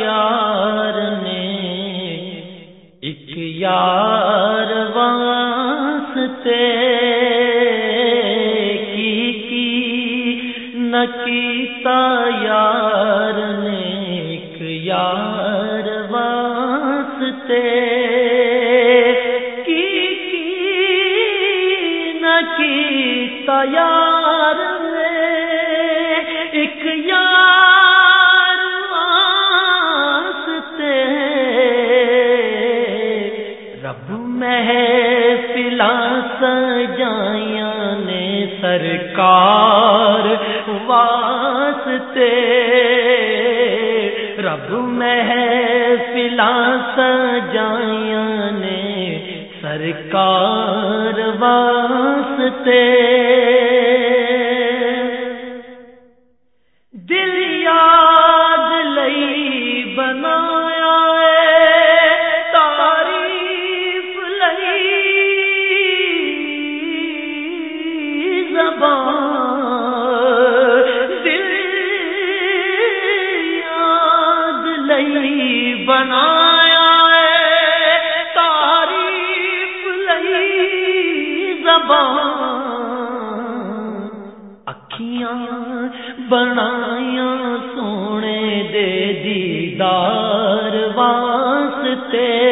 یار نے ایک یار واسطے کی کی نہ یار نے ایک یار واسطے کی کی یار نے ایک یار سجایا نے سرکار واسطے۔ رب محفلا سجایا نے سرکار واسطے۔ بنایا تعریف لئی زبان۔ اکھیاں بنایا سونے دے دیدار واسطے۔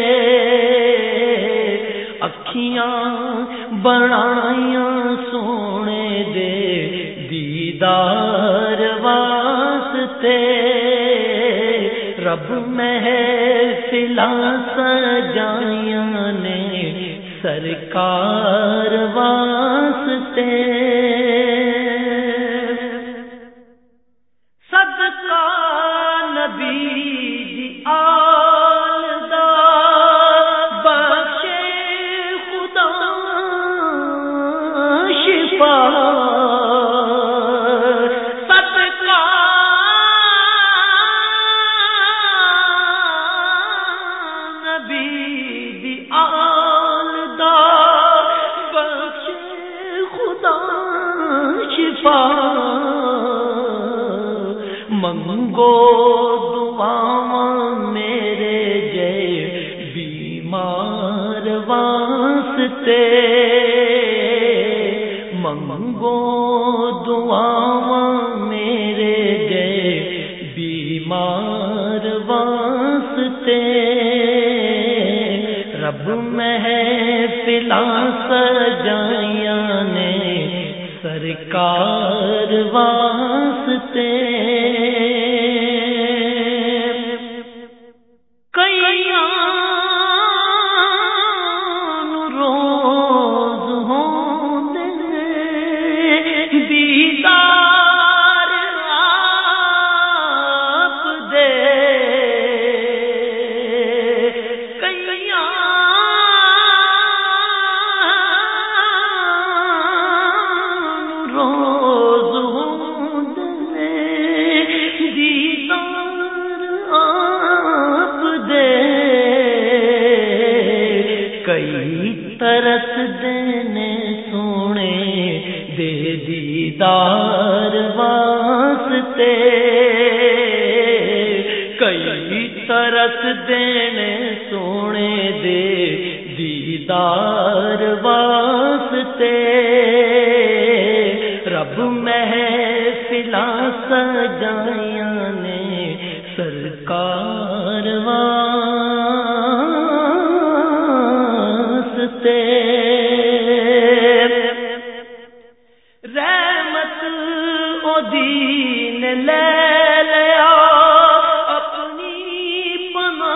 اکھیاں بنایا سونے دے دیدار واسطے۔ رب محفلا سجایا نے سرکار واسطے منگو دعا میرے جے بیمار واسطے منگو دعا میرے جے بیمار واسطے رب محفلا سجایا نے سرکار واسطے کئی ترس دینے سونے دے دیدار واسطے۔ کئی ترس دینے سونے دے دیدار واسطے۔ رب محفلا سجایا نے سرکار دین لے لیا اپنی پنا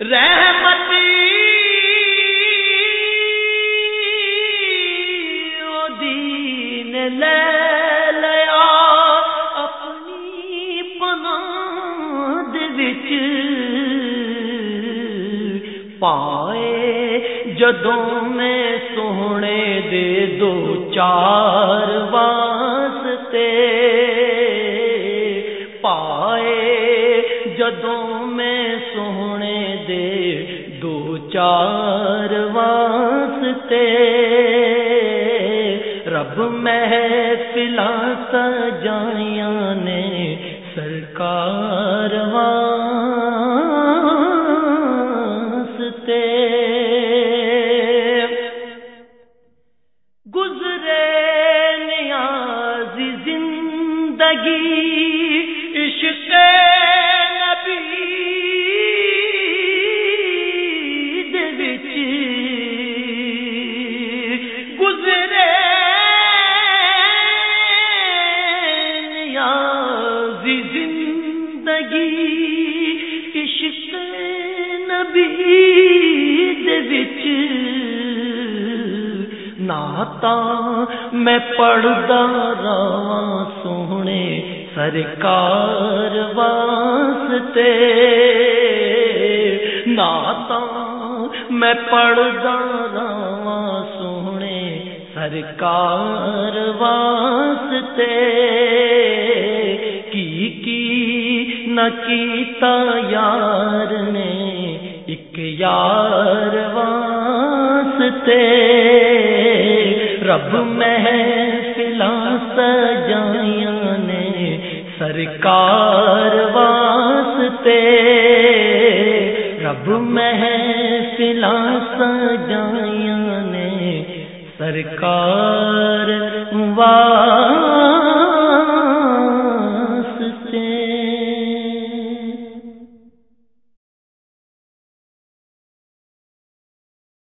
رحمت او دین لے پائے جدوں میں سونے دے دو چار واسطے پائے، جدوں میں سونے دے دو چار واسطے رب محفل سجائیاں نے سرکار واسطے گزرے نیاز زندگی عشق نبی دوچ گزرے نیاز زندگی عشق نبی دوچ ناتا میں پڑھدا رہا، سونے سرکار واسطے۔ ناتا میں پڑھدا رہا، سونے سرکار واسطے۔ کی کی نہ کیتا یار نے ایک یار واسطے۔ رب محفل سجائیاں نے سرکار واسطے رب محفل سجائیاں نے سرکار واسطے